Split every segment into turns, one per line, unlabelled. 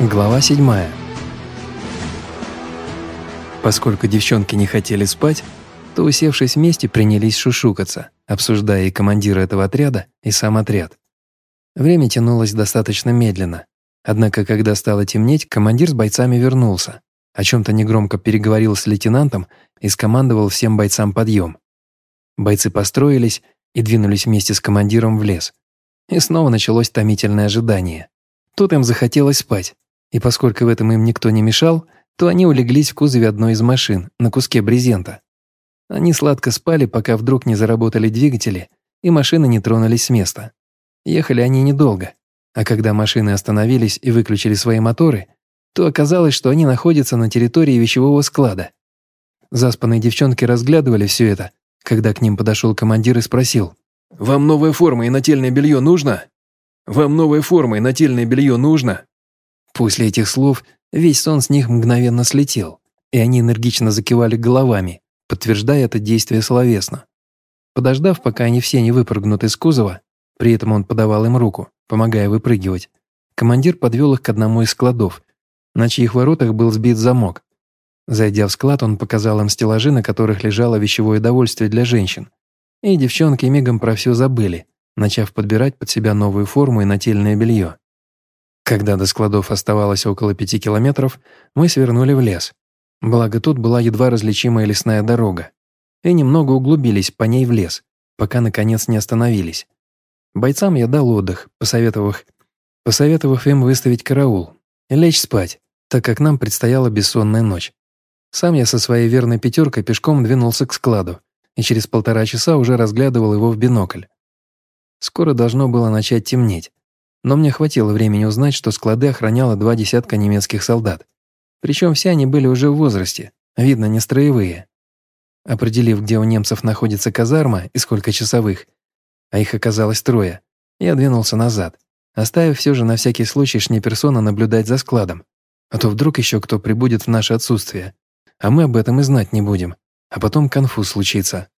Глава 7. Поскольку девчонки не хотели спать, то, усевшись вместе, принялись шушукаться, обсуждая и командира этого отряда, и сам отряд. Время тянулось достаточно медленно. Однако, когда стало темнеть, командир с бойцами вернулся, о чем-то негромко переговорил с лейтенантом и скомандовал всем бойцам подъем. Бойцы построились и двинулись вместе с командиром в лес. И снова началось томительное ожидание. Тут им захотелось спать, и поскольку в этом им никто не мешал, то они улеглись в кузове одной из машин, на куске брезента. Они сладко спали, пока вдруг не заработали двигатели, и машины не тронулись с места. Ехали они недолго, а когда машины остановились и выключили свои моторы, то оказалось, что они находятся на территории вещевого склада. Заспанные девчонки разглядывали все это, когда к ним подошел командир и спросил. «Вам новая форма и нательное белье нужно? Вам новая форма и нательное белье нужно?» После этих слов весь сон с них мгновенно слетел, и они энергично закивали головами, подтверждая это действие словесно. Подождав, пока они все не выпрыгнут из кузова, при этом он подавал им руку, помогая выпрыгивать, командир подвел их к одному из складов, на чьих воротах был сбит замок. Зайдя в склад, он показал им стеллажи, на которых лежало вещевое довольствие для женщин. И девчонки мигом про все забыли, начав подбирать под себя новую форму и нательное белье. Когда до складов оставалось около пяти километров, мы свернули в лес. Благо тут была едва различимая лесная дорога. И немного углубились по ней в лес, пока наконец не остановились. Бойцам я дал отдых, посоветовав, посоветовав им выставить караул лечь спать, так как нам предстояла бессонная ночь. Сам я со своей верной пятеркой пешком двинулся к складу и через полтора часа уже разглядывал его в бинокль. Скоро должно было начать темнеть, но мне хватило времени узнать, что склады охраняло два десятка немецких солдат. Причем все они были уже в возрасте, видно, не строевые. Определив, где у немцев находится казарма и сколько часовых, а их оказалось трое, я двинулся назад, оставив все же на всякий случай шнеперсона наблюдать за складом, а то вдруг еще кто прибудет в наше отсутствие, а мы об этом и знать не будем, а потом конфуз случится.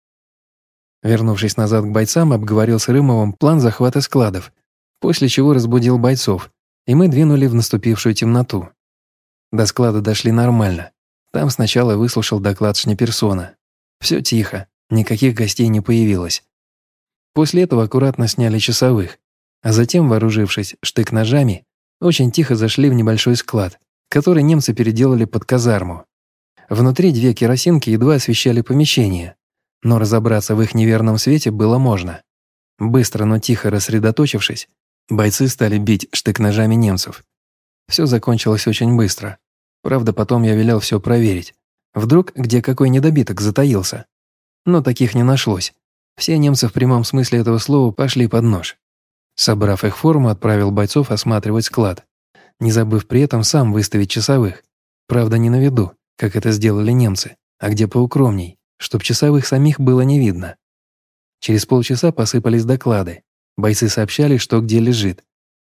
Вернувшись назад к бойцам, обговорил с Рымовым план захвата складов – после чего разбудил бойцов, и мы двинули в наступившую темноту. До склада дошли нормально. Там сначала выслушал доклад Шнеперсона. Все тихо, никаких гостей не появилось. После этого аккуратно сняли часовых, а затем, вооружившись штык-ножами, очень тихо зашли в небольшой склад, который немцы переделали под казарму. Внутри две керосинки едва освещали помещение, но разобраться в их неверном свете было можно. Быстро, но тихо рассредоточившись, Бойцы стали бить штык-ножами немцев. Все закончилось очень быстро. Правда, потом я велел все проверить. Вдруг где какой недобиток затаился. Но таких не нашлось. Все немцы в прямом смысле этого слова пошли под нож. Собрав их форму, отправил бойцов осматривать склад, не забыв при этом сам выставить часовых. Правда, не на виду, как это сделали немцы, а где поукромней, чтоб часовых самих было не видно. Через полчаса посыпались доклады, Бойцы сообщали, что где лежит.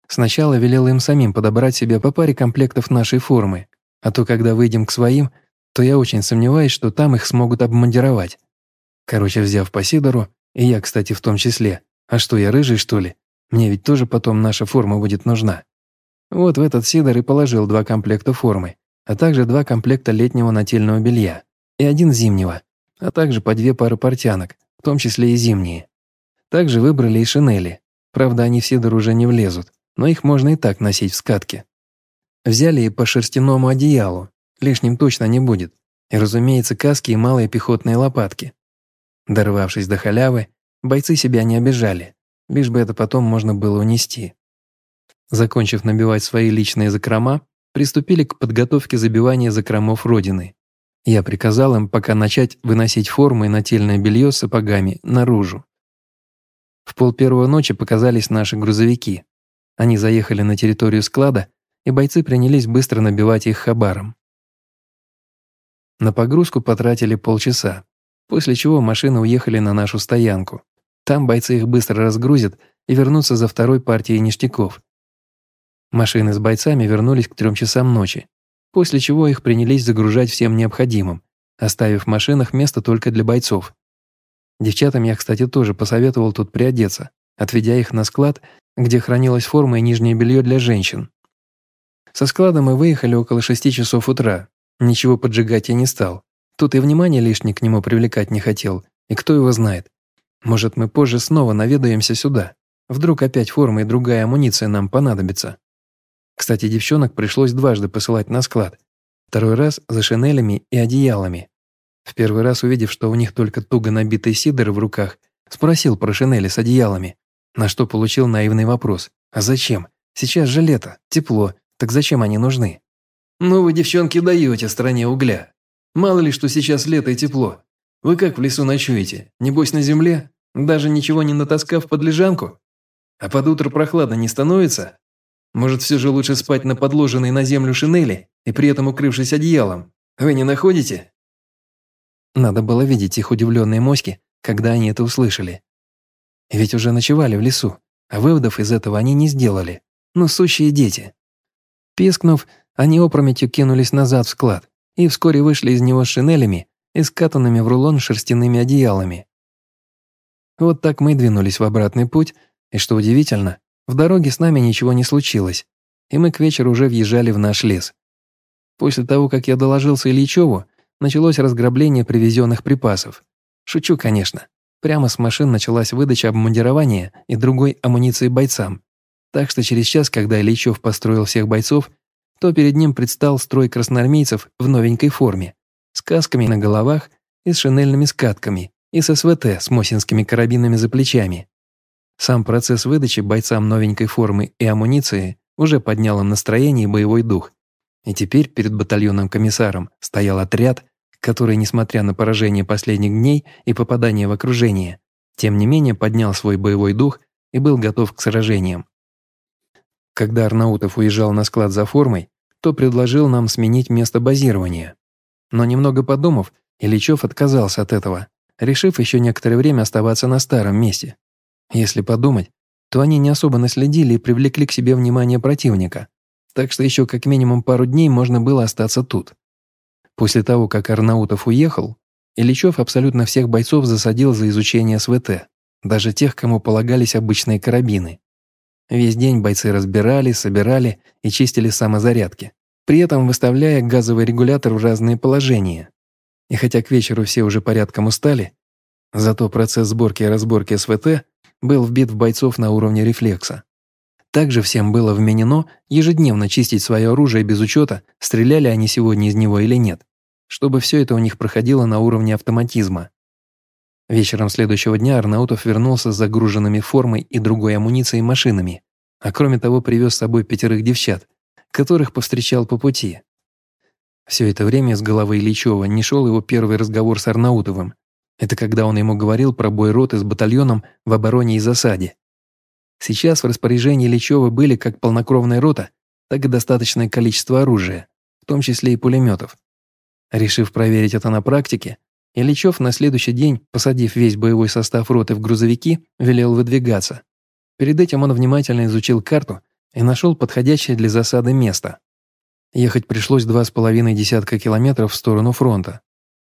Сначала велел им самим подобрать себе по паре комплектов нашей формы, а то когда выйдем к своим, то я очень сомневаюсь, что там их смогут обмундировать. Короче, взяв по Сидору, и я, кстати, в том числе, а что, я рыжий, что ли? Мне ведь тоже потом наша форма будет нужна. Вот в этот Сидор и положил два комплекта формы, а также два комплекта летнего нательного белья и один зимнего, а также по две пары портянок, в том числе и зимние. Также выбрали и шинели. Правда, они все Сидор не влезут, но их можно и так носить в скатке. Взяли и по шерстяному одеялу, лишним точно не будет. И, разумеется, каски и малые пехотные лопатки. Дорвавшись до халявы, бойцы себя не обижали, лишь бы это потом можно было унести. Закончив набивать свои личные закрома, приступили к подготовке забивания закромов Родины. Я приказал им пока начать выносить формы и нательное белье с сапогами наружу. В пол первого ночи показались наши грузовики. Они заехали на территорию склада, и бойцы принялись быстро набивать их хабаром. На погрузку потратили полчаса, после чего машины уехали на нашу стоянку. Там бойцы их быстро разгрузят и вернутся за второй партией ништяков. Машины с бойцами вернулись к трем часам ночи, после чего их принялись загружать всем необходимым, оставив в машинах место только для бойцов. Девчатам я, кстати, тоже посоветовал тут приодеться, отведя их на склад, где хранилась форма и нижнее белье для женщин. Со склада мы выехали около шести часов утра. Ничего поджигать я не стал. Тут и внимание лишнее к нему привлекать не хотел. И кто его знает. Может, мы позже снова наведаемся сюда. Вдруг опять форма и другая амуниция нам понадобится. Кстати, девчонок пришлось дважды посылать на склад. Второй раз за шинелями и одеялами. В первый раз, увидев, что у них только туго набитые сидоры в руках, спросил про шинели с одеялами, на что получил наивный вопрос. «А зачем? Сейчас же лето, тепло, так зачем они нужны?» «Ну вы, девчонки, даете стране угля. Мало ли, что сейчас лето и тепло. Вы как в лесу ночуете? Небось на земле? Даже ничего не натаскав под лежанку? А под утро прохладно не становится? Может, все же лучше спать на подложенной на землю шинели и при этом укрывшись одеялом? Вы не находите?» Надо было видеть их удивленные моськи, когда они это услышали. Ведь уже ночевали в лесу, а выводов из этого они не сделали. Ну, сущие дети. Пискнув, они опрометью кинулись назад в склад и вскоре вышли из него с шинелями и скатанными в рулон шерстяными одеялами. Вот так мы двинулись в обратный путь, и что удивительно, в дороге с нами ничего не случилось, и мы к вечеру уже въезжали в наш лес. После того, как я доложился Ильичеву, началось разграбление привезенных припасов. Шучу, конечно. Прямо с машин началась выдача обмундирования и другой амуниции бойцам. Так что через час, когда Ильичев построил всех бойцов, то перед ним предстал строй красноармейцев в новенькой форме, с касками на головах и с шинельными скатками, и с СВТ с мосинскими карабинами за плечами. Сам процесс выдачи бойцам новенькой формы и амуниции уже поднял им настроение и боевой дух. И теперь перед батальонным комиссаром стоял отряд, который, несмотря на поражение последних дней и попадание в окружение, тем не менее поднял свой боевой дух и был готов к сражениям. Когда Арнаутов уезжал на склад за формой, то предложил нам сменить место базирования. Но немного подумав, Ильичев отказался от этого, решив еще некоторое время оставаться на старом месте. Если подумать, то они не особо наследили и привлекли к себе внимание противника, так что еще как минимум пару дней можно было остаться тут. После того, как Арнаутов уехал, Ильичев абсолютно всех бойцов засадил за изучение СВТ, даже тех, кому полагались обычные карабины. Весь день бойцы разбирали, собирали и чистили самозарядки, при этом выставляя газовый регулятор в разные положения. И хотя к вечеру все уже порядком устали, зато процесс сборки и разборки СВТ был вбит в бойцов на уровне рефлекса. Также всем было вменено ежедневно чистить свое оружие без учета, стреляли они сегодня из него или нет чтобы все это у них проходило на уровне автоматизма. Вечером следующего дня Арнаутов вернулся с загруженными формой и другой амуницией машинами, а кроме того привез с собой пятерых девчат, которых повстречал по пути. Все это время с головы Ильичева не шел его первый разговор с Арнаутовым. Это когда он ему говорил про бой роты с батальоном в обороне и засаде. Сейчас в распоряжении Ильичева были как полнокровная рота, так и достаточное количество оружия, в том числе и пулеметов. Решив проверить это на практике, Ильичев на следующий день, посадив весь боевой состав роты в грузовики, велел выдвигаться. Перед этим он внимательно изучил карту и нашел подходящее для засады место. Ехать пришлось два с половиной десятка километров в сторону фронта.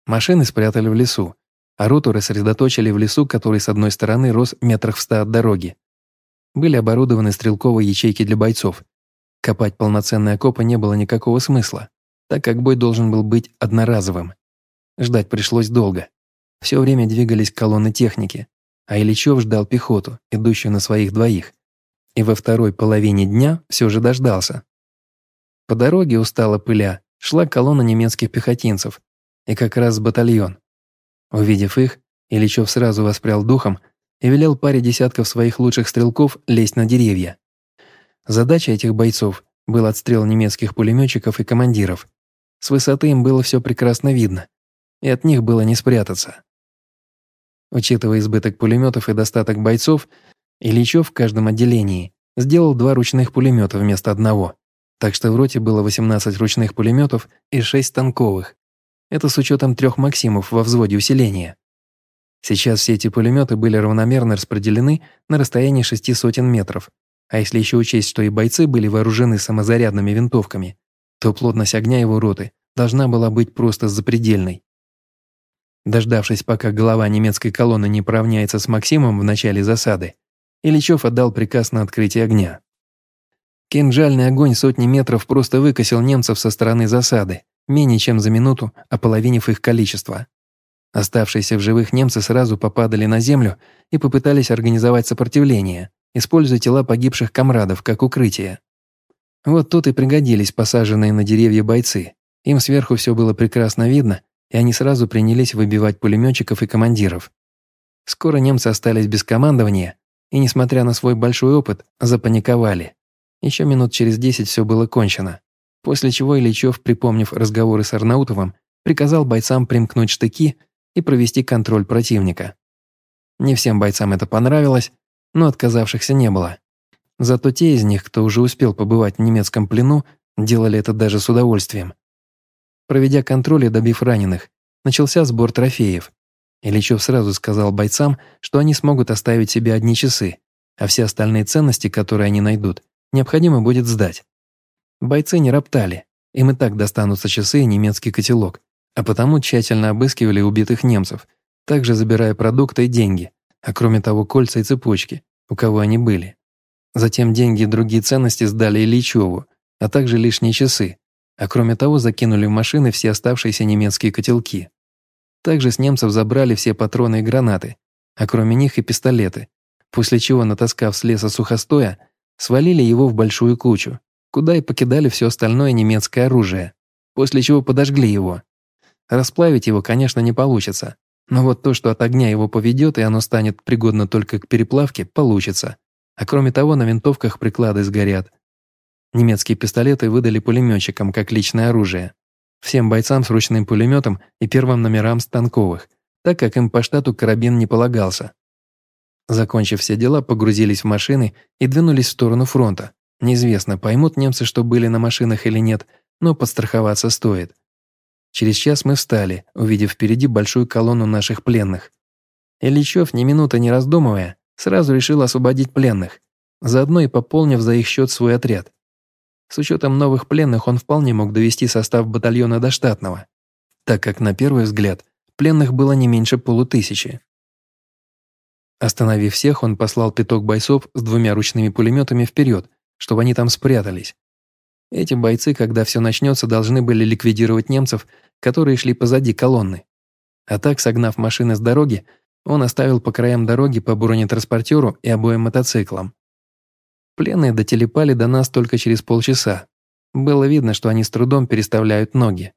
Машины спрятали в лесу, а роту рассредоточили в лесу, который с одной стороны рос метрах в ста от дороги. Были оборудованы стрелковые ячейки для бойцов. Копать полноценные окопы не было никакого смысла так как бой должен был быть одноразовым. Ждать пришлось долго. Все время двигались колонны техники, а Ильичев ждал пехоту, идущую на своих двоих. И во второй половине дня все же дождался. По дороге, устала пыля, шла колонна немецких пехотинцев, и как раз батальон. Увидев их, Ильичев сразу воспрял духом и велел паре десятков своих лучших стрелков лезть на деревья. Задача этих бойцов был отстрел немецких пулеметчиков и командиров, с высоты им было все прекрасно видно, и от них было не спрятаться. Учитывая избыток пулеметов и достаток бойцов, Ильичев в каждом отделении сделал два ручных пулемета вместо одного, так что в роте было 18 ручных пулеметов и 6 танковых. Это с учетом трех «Максимов» во взводе усиления. Сейчас все эти пулеметы были равномерно распределены на расстоянии шести сотен метров, а если еще учесть, что и бойцы были вооружены самозарядными винтовками, то плотность огня его роты должна была быть просто запредельной. Дождавшись, пока голова немецкой колонны не поравняется с Максимом в начале засады, Ильичев отдал приказ на открытие огня. Кинжальный огонь сотни метров просто выкосил немцев со стороны засады, менее чем за минуту ополовинив их количество. Оставшиеся в живых немцы сразу попадали на землю и попытались организовать сопротивление, используя тела погибших комрадов как укрытие. Вот тут и пригодились посаженные на деревья бойцы. Им сверху все было прекрасно видно, и они сразу принялись выбивать пулеметчиков и командиров. Скоро немцы остались без командования, и, несмотря на свой большой опыт, запаниковали. Еще минут через десять все было кончено. После чего Ильичев, припомнив разговоры с Арнаутовым, приказал бойцам примкнуть штыки и провести контроль противника. Не всем бойцам это понравилось, но отказавшихся не было. Зато те из них, кто уже успел побывать в немецком плену, делали это даже с удовольствием. Проведя контроль и добив раненых, начался сбор трофеев. Ильичев сразу сказал бойцам, что они смогут оставить себе одни часы, а все остальные ценности, которые они найдут, необходимо будет сдать. Бойцы не роптали, им и так достанутся часы и немецкий котелок, а потому тщательно обыскивали убитых немцев, также забирая продукты и деньги, а кроме того кольца и цепочки, у кого они были. Затем деньги и другие ценности сдали Ильичеву, а также лишние часы, а кроме того закинули в машины все оставшиеся немецкие котелки. Также с немцев забрали все патроны и гранаты, а кроме них и пистолеты, после чего, натаскав с леса сухостоя, свалили его в большую кучу, куда и покидали все остальное немецкое оружие, после чего подожгли его. Расплавить его, конечно, не получится, но вот то, что от огня его поведет и оно станет пригодно только к переплавке, получится. А кроме того, на винтовках приклады сгорят. Немецкие пистолеты выдали пулеметчикам как личное оружие. Всем бойцам с ручным пулеметом и первым номерам станковых, так как им по штату карабин не полагался. Закончив все дела, погрузились в машины и двинулись в сторону фронта. Неизвестно, поймут немцы, что были на машинах или нет, но подстраховаться стоит. Через час мы встали, увидев впереди большую колонну наших пленных. Ильичев, ни минуты не раздумывая, сразу решил освободить пленных, заодно и пополнив за их счет свой отряд. С учетом новых пленных он вполне мог довести состав батальона до штатного, так как на первый взгляд пленных было не меньше полутысячи. Остановив всех, он послал пяток бойцов с двумя ручными пулеметами вперед, чтобы они там спрятались. Эти бойцы, когда все начнется, должны были ликвидировать немцев, которые шли позади колонны. А так, согнав машины с дороги, он оставил по краям дороги по бронетранспортеру и обоим мотоциклам. Пленные дотелепали до нас только через полчаса. Было видно, что они с трудом переставляют ноги.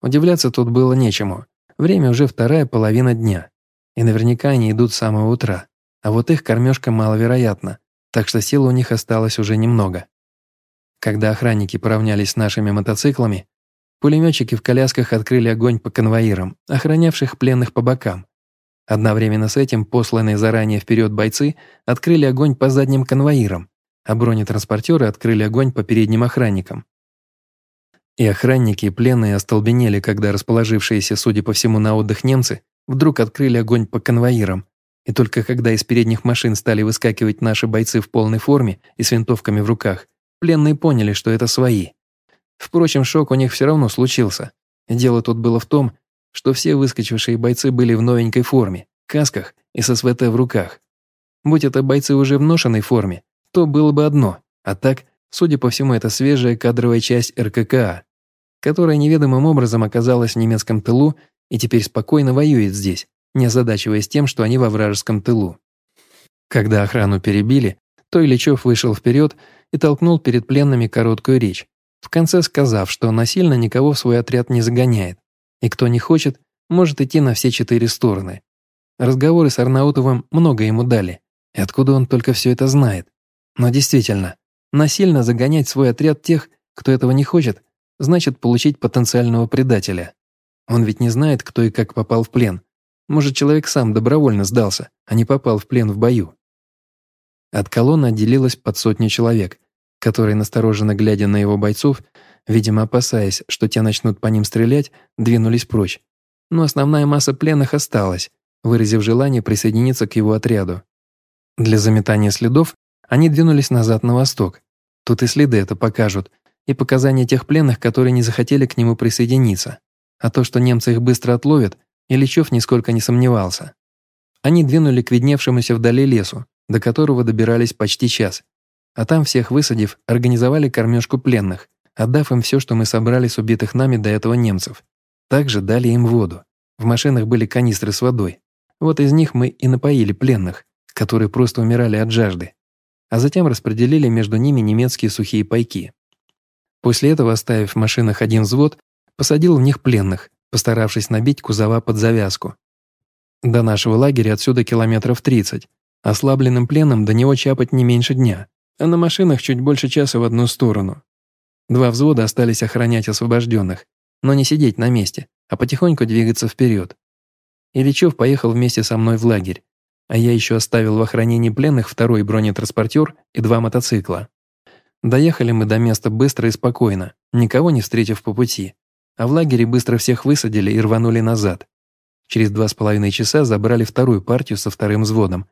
Удивляться тут было нечему. Время уже вторая половина дня. И наверняка они идут с самого утра. А вот их кормежка маловероятна, так что сил у них осталось уже немного. Когда охранники поравнялись с нашими мотоциклами, пулеметчики в колясках открыли огонь по конвоирам, охранявших пленных по бокам, Одновременно с этим посланные заранее вперед бойцы открыли огонь по задним конвоирам, а бронетранспортеры открыли огонь по передним охранникам. И охранники и пленные остолбенели, когда расположившиеся, судя по всему, на отдых немцы вдруг открыли огонь по конвоирам. И только когда из передних машин стали выскакивать наши бойцы в полной форме и с винтовками в руках, пленные поняли, что это свои. Впрочем, шок у них все равно случился. Дело тут было в том, что все выскочившие бойцы были в новенькой форме, касках и со СВТ в руках. Будь это бойцы уже в ношенной форме, то было бы одно, а так, судя по всему, это свежая кадровая часть РККА, которая неведомым образом оказалась в немецком тылу и теперь спокойно воюет здесь, не озадачиваясь тем, что они во вражеском тылу. Когда охрану перебили, то Ильичев вышел вперед и толкнул перед пленными короткую речь, в конце сказав, что насильно никого в свой отряд не загоняет, и кто не хочет, может идти на все четыре стороны. Разговоры с Арнаутовым много ему дали, и откуда он только все это знает. Но действительно, насильно загонять свой отряд тех, кто этого не хочет, значит получить потенциального предателя. Он ведь не знает, кто и как попал в плен. Может, человек сам добровольно сдался, а не попал в плен в бою. От колонны отделилось под сотню человек, которые, настороженно глядя на его бойцов, видимо, опасаясь, что те начнут по ним стрелять, двинулись прочь. Но основная масса пленных осталась, выразив желание присоединиться к его отряду. Для заметания следов они двинулись назад на восток. Тут и следы это покажут, и показания тех пленных, которые не захотели к нему присоединиться. А то, что немцы их быстро отловят, Ильичев нисколько не сомневался. Они двинули к видневшемуся вдали лесу, до которого добирались почти час. А там всех высадив, организовали кормежку пленных, отдав им все, что мы собрали с убитых нами до этого немцев. Также дали им воду. В машинах были канистры с водой. Вот из них мы и напоили пленных, которые просто умирали от жажды. А затем распределили между ними немецкие сухие пайки. После этого, оставив в машинах один взвод, посадил в них пленных, постаравшись набить кузова под завязку. До нашего лагеря отсюда километров 30. Ослабленным пленом до него чапать не меньше дня, а на машинах чуть больше часа в одну сторону. Два взвода остались охранять освобожденных, но не сидеть на месте, а потихоньку двигаться вперед. Ильичев поехал вместе со мной в лагерь, а я еще оставил в охранении пленных второй бронетранспортер и два мотоцикла. Доехали мы до места быстро и спокойно, никого не встретив по пути, а в лагере быстро всех высадили и рванули назад. Через два с половиной часа забрали вторую партию со вторым взводом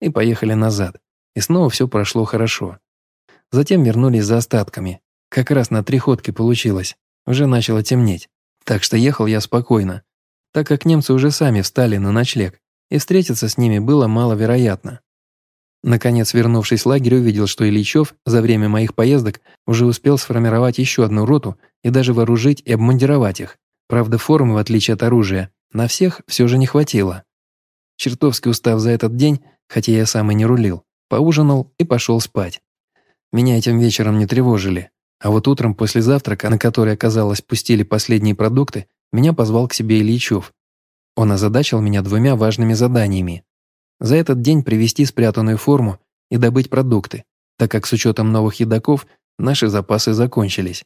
и поехали назад, и снова все прошло хорошо. Затем вернулись за остатками. Как раз на три ходки получилось, уже начало темнеть, так что ехал я спокойно, так как немцы уже сами встали на ночлег, и встретиться с ними было маловероятно. Наконец, вернувшись в лагерь, увидел, что Ильичев за время моих поездок уже успел сформировать еще одну роту и даже вооружить и обмундировать их. Правда, формы, в отличие от оружия, на всех все же не хватило. Чертовски устав за этот день, хотя я сам и не рулил, поужинал и пошел спать. Меня этим вечером не тревожили, а вот утром после завтрака, на который, оказалось, пустили последние продукты, меня позвал к себе Ильичев. Он озадачил меня двумя важными заданиями. За этот день привезти спрятанную форму и добыть продукты, так как с учетом новых едоков наши запасы закончились.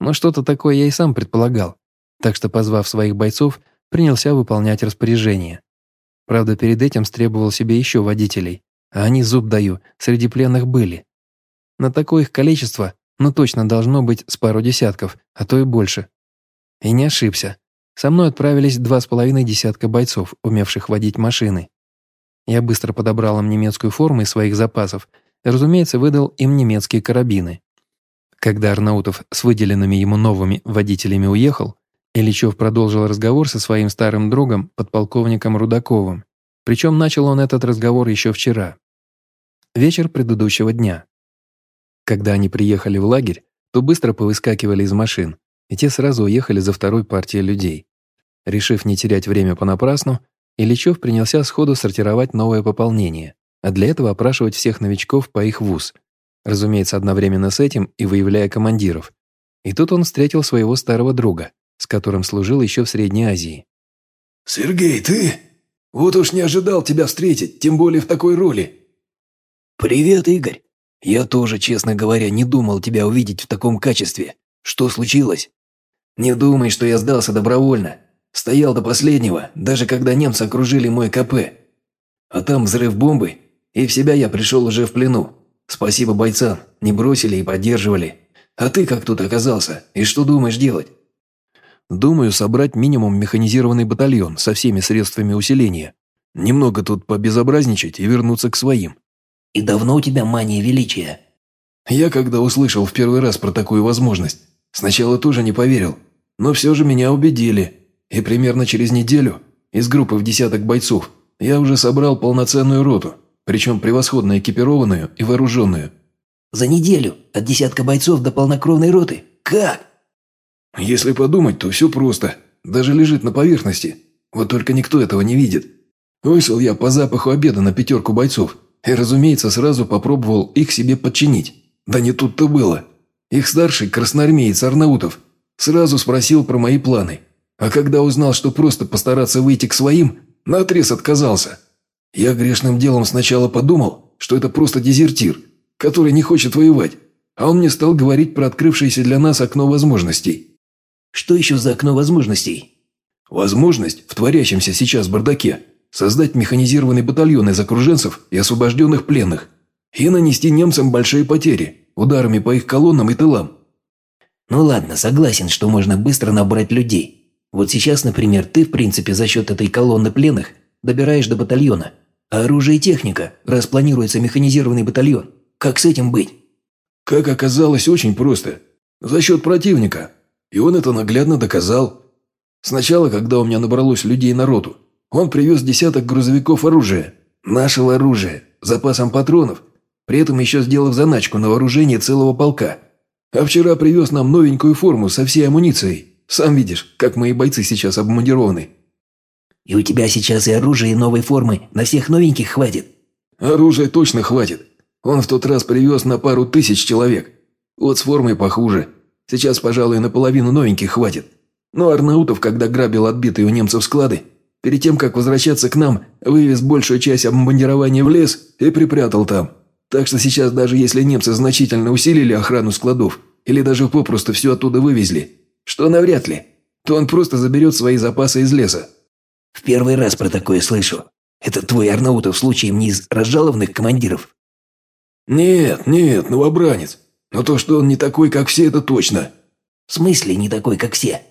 Но что-то такое я и сам предполагал, так что, позвав своих бойцов, принялся выполнять распоряжение. Правда, перед этим стребовал себе еще водителей, а они, зуб даю, среди пленных были. На такое их количество, ну точно должно быть с пару десятков, а то и больше. И не ошибся. Со мной отправились два с половиной десятка бойцов, умевших водить машины. Я быстро подобрал им немецкую форму из своих запасов и, разумеется, выдал им немецкие карабины. Когда Арнаутов с выделенными ему новыми водителями уехал, Ильичев продолжил разговор со своим старым другом, подполковником Рудаковым. Причем начал он этот разговор еще вчера. Вечер предыдущего дня. Когда они приехали в лагерь, то быстро повыскакивали из машин, и те сразу уехали за второй партией людей. Решив не терять время понапрасну, Ильичев принялся сходу сортировать новое пополнение, а для этого опрашивать всех новичков по их вуз. Разумеется, одновременно с этим и выявляя командиров. И тут он встретил своего старого друга, с которым служил еще в Средней Азии.
«Сергей, ты? Вот уж не ожидал тебя встретить, тем более в такой роли».
«Привет, Игорь. Я тоже, честно говоря, не думал тебя увидеть в таком качестве. Что случилось?» «Не думай, что я сдался добровольно. Стоял до последнего, даже когда немцы окружили мой КП. А там взрыв бомбы, и в себя я пришел уже в плену. Спасибо бойцам, не бросили и поддерживали. А ты как тут оказался, и что думаешь делать?»
«Думаю собрать минимум механизированный батальон со всеми средствами усиления. Немного тут побезобразничать и вернуться к своим».
«И давно у тебя мания величия?»
«Я когда услышал в первый раз про такую возможность, сначала тоже не поверил, но все же меня убедили». И примерно через неделю из группы в десяток бойцов я уже собрал полноценную роту, причем превосходно экипированную и вооруженную.
За неделю от десятка бойцов до полнокровной роты? Как?
Если подумать, то все просто. Даже лежит на поверхности. Вот только никто этого не видит. Вышел я по запаху обеда на пятерку бойцов. И, разумеется, сразу попробовал их себе подчинить. Да не тут-то было. Их старший красноармеец Арнаутов сразу спросил про мои планы – а когда узнал, что просто постараться выйти к своим, наотрез отказался. Я грешным делом сначала подумал, что это просто дезертир, который не хочет воевать, а он мне стал говорить про открывшееся для нас окно возможностей.
Что еще за окно возможностей?
Возможность в творящемся сейчас бардаке создать механизированный батальон из окруженцев и освобожденных пленных и нанести немцам большие потери ударами по их колоннам и тылам.
Ну ладно, согласен, что можно быстро набрать людей. Вот сейчас, например, ты, в принципе, за счет этой колонны пленных добираешь до батальона. А оружие и техника, раз планируется механизированный батальон. Как с этим быть?
Как оказалось, очень просто. За счет противника. И он это наглядно доказал. Сначала, когда у меня набралось людей народу, он привез десяток грузовиков оружия. Нашего оружия, запасом патронов
при этом еще сделав заначку на вооружение целого полка. А вчера привез нам новенькую форму со всей амуницией. Сам видишь, как мои бойцы сейчас обмундированы».
«И у тебя сейчас и оружие, и новой формы на всех новеньких хватит?»
«Оружия точно хватит. Он в тот раз привез на пару тысяч человек. Вот с формой похуже. Сейчас, пожалуй, наполовину новеньких хватит. Но Арнаутов, когда грабил отбитые у немцев склады, перед тем, как возвращаться к нам, вывез большую часть обмундирования в лес и припрятал там. Так что сейчас даже если немцы значительно усилили охрану складов, или даже попросту все оттуда вывезли, что навряд ли, то он просто заберет свои запасы из леса.
В первый раз про такое слышу. Это твой Арнаутов случаем не из разжалованных командиров?
Нет, нет, новобранец. Но то, что он не такой, как все, это точно.
В смысле не такой, как все?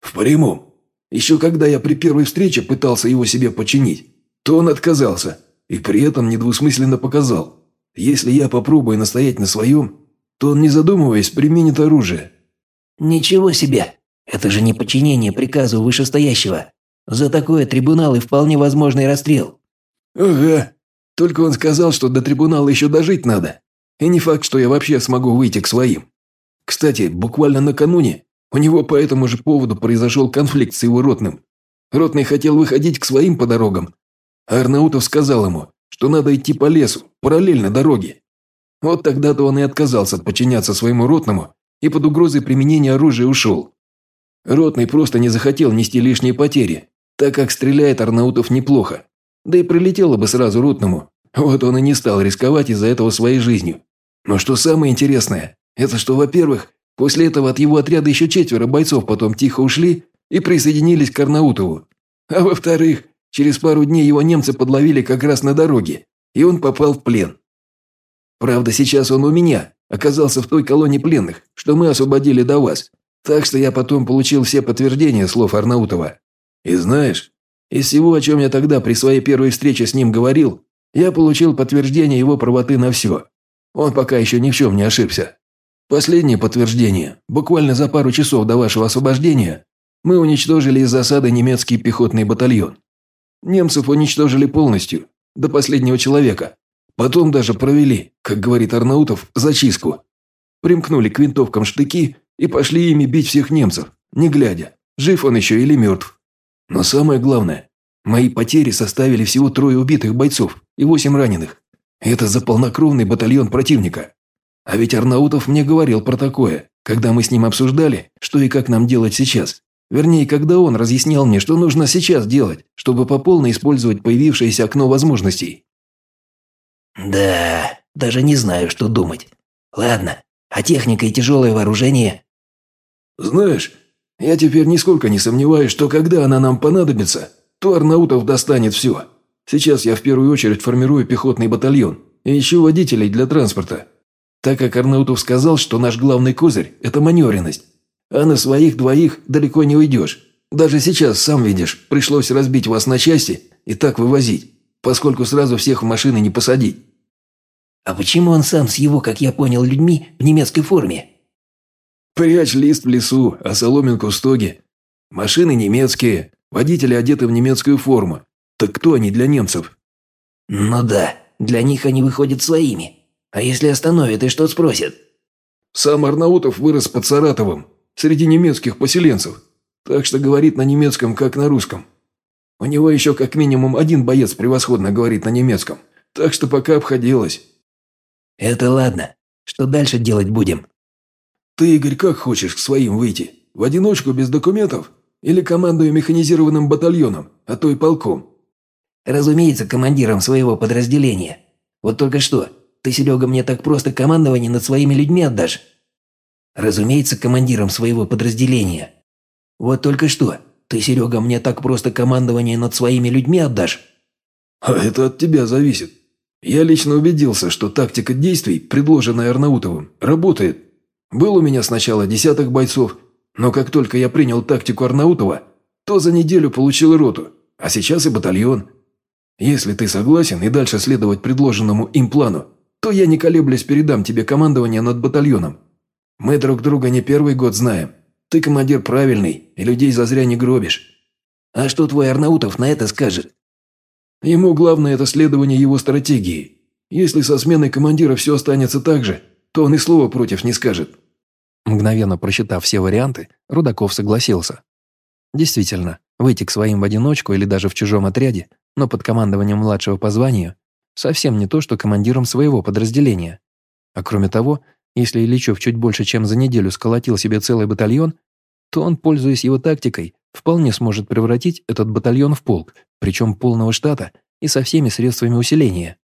В прямом. Еще когда я при первой встрече пытался его себе починить, то он отказался и при этом недвусмысленно показал. Если я попробую настоять на своем, то он, не задумываясь, применит оружие.
Ничего себе! Это же не подчинение приказу вышестоящего. За такое трибунал и вполне возможный расстрел.
Ага. Только он сказал, что до трибунала еще дожить надо. И не факт, что я вообще смогу выйти к своим. Кстати, буквально накануне у него по этому же поводу произошел конфликт с его ротным. Ротный хотел выходить к своим по дорогам, а Арнаутов сказал ему, что надо идти по лесу, параллельно дороге. Вот тогда-то он и отказался подчиняться своему ротному и под угрозой применения оружия ушел. Ротный просто не захотел нести лишние потери, так как стреляет Арнаутов неплохо. Да и прилетело бы сразу ротному. Вот он и не стал рисковать из-за этого своей жизнью. Но что самое интересное, это что, во-первых, после этого от его отряда еще четверо бойцов потом тихо ушли и присоединились к Арнаутову. А во-вторых, через пару дней его немцы подловили как раз на дороге, и он попал в плен. Правда, сейчас он у меня, оказался в той колонии пленных, что мы освободили до вас. Так что я потом получил все подтверждения слов Арнаутова. И знаешь, из всего, о чем я тогда при своей первой встрече с ним говорил, я получил подтверждение его правоты на все. Он пока еще ни в чем не ошибся. Последнее подтверждение. Буквально за пару часов до вашего освобождения мы уничтожили из засады немецкий пехотный батальон. Немцев уничтожили полностью, до последнего человека. Потом даже провели, как говорит Арнаутов, зачистку. Примкнули к винтовкам штыки и пошли ими бить всех немцев, не глядя, жив он еще или мертв. Но самое главное, мои потери составили всего трое убитых бойцов и восемь раненых. Это за полнокровный батальон противника. А ведь Арнаутов мне говорил про такое, когда мы с ним обсуждали, что и как нам делать сейчас. Вернее, когда он разъяснял мне, что нужно сейчас делать, чтобы по полной использовать появившееся окно возможностей.
Да, даже не знаю, что думать. Ладно, а техника и тяжелое вооружение?
Знаешь, я теперь нисколько не сомневаюсь, что когда она нам понадобится, то Арнаутов достанет все. Сейчас я в первую очередь формирую пехотный батальон и ищу водителей для транспорта. Так как Арнаутов сказал, что наш главный козырь – это маневренность. А на своих двоих далеко не уйдешь. Даже сейчас, сам видишь, пришлось разбить вас на части и так вывозить, поскольку сразу всех в машины не посадить.
А почему он сам с его, как я понял, людьми в немецкой форме?
Прячь лист в лесу, а соломинку в стоге. Машины немецкие, водители одеты в немецкую форму. Так кто они для немцев?
Ну да, для них они выходят своими. А если остановят и что спросят?
Сам Арнаутов вырос под Саратовым, среди немецких поселенцев. Так что говорит на немецком, как на русском. У него еще как минимум один боец превосходно говорит на немецком. Так что пока обходилось.
Это ладно. Что дальше делать будем?
Ты, Игорь, как хочешь к своим выйти? В одиночку, без документов? Или командую механизированным батальоном, а то и полком?
Разумеется, командиром своего подразделения. Вот только что, ты, Серега, мне так просто командование над своими людьми отдашь? Разумеется, командиром своего подразделения. Вот только что, ты, Серега, мне так просто командование над своими людьми отдашь?
А это от тебя зависит. Я лично убедился, что тактика действий, предложенная Арнаутовым, работает. Был у меня сначала десяток бойцов, но как только я принял тактику Арнаутова, то за неделю получил роту, а сейчас и батальон. Если ты согласен и дальше следовать предложенному им плану, то я не колеблясь передам тебе командование над батальоном. Мы друг друга не первый год знаем. Ты командир правильный, и людей зазря не гробишь.
А что твой Арнаутов на это скажет?
Ему главное – это следование его стратегии. Если со сменой командира все останется так же, то он и слова против не скажет».
Мгновенно просчитав все варианты, Рудаков согласился. Действительно, выйти к своим в одиночку или даже в чужом отряде, но под командованием младшего по званию, совсем не то, что командиром своего подразделения. А кроме того, если Ильичев чуть больше, чем за неделю сколотил себе целый батальон, то он, пользуясь его тактикой, вполне сможет превратить этот батальон в полк, причем полного штата и со всеми средствами усиления.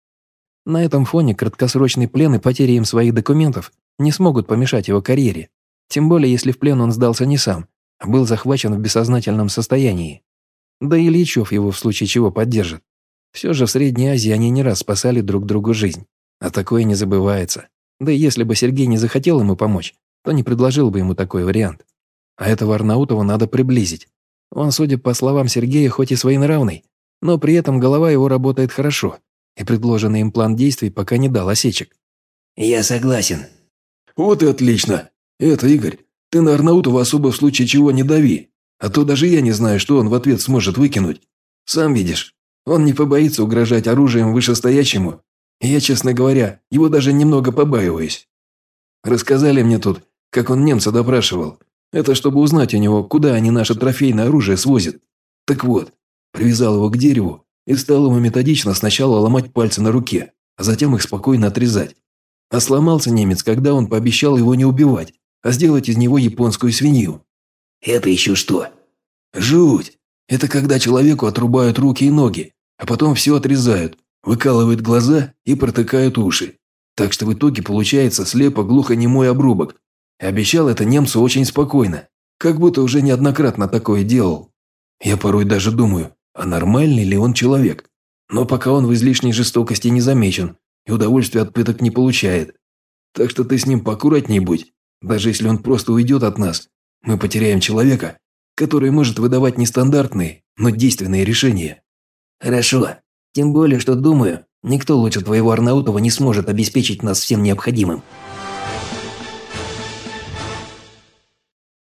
На этом фоне краткосрочный плен и потеря им своих документов не смогут помешать его карьере, тем более если в плен он сдался не сам, а был захвачен в бессознательном состоянии. Да и Ильичев его в случае чего поддержит. Все же в Средней Азии они не раз спасали друг другу жизнь, а такое не забывается. Да и если бы Сергей не захотел ему помочь, то не предложил бы ему такой вариант. А этого Арнаутова надо приблизить. Он, судя по словам Сергея, хоть и своенравный, но при этом голова его работает хорошо, и предложенный им план действий пока не дал осечек.
«Я согласен».
«Вот и отлично. Это, Игорь, ты на Арнаутова особо в случае чего не дави, а то даже я не знаю, что он в ответ сможет выкинуть. Сам видишь, он не побоится угрожать оружием вышестоящему, я, честно говоря, его даже немного побаиваюсь. Рассказали мне тут, как он немца допрашивал. Это чтобы узнать у него, куда они наше трофейное оружие свозят. Так вот, привязал его к дереву и стал ему методично сначала ломать пальцы на руке, а затем их спокойно отрезать. А сломался немец, когда он пообещал его не убивать, а сделать из него японскую свинью.
«Это еще что?»
«Жуть! Это когда человеку отрубают руки и ноги, а потом все отрезают, выкалывают глаза и протыкают уши. Так что в итоге получается слепо-глухонемой обрубок. Обещал это немцу очень спокойно, как будто уже неоднократно такое делал. Я порой даже думаю, а нормальный ли он человек? Но пока он в излишней жестокости не замечен и удовольствия от пыток не получает. Так что ты с ним поаккуратней будь. Даже если он просто уйдет от нас, мы потеряем человека, который может выдавать нестандартные, но действенные решения.
Хорошо. Тем более, что, думаю, никто лучше твоего Арнаутова не сможет обеспечить нас всем необходимым.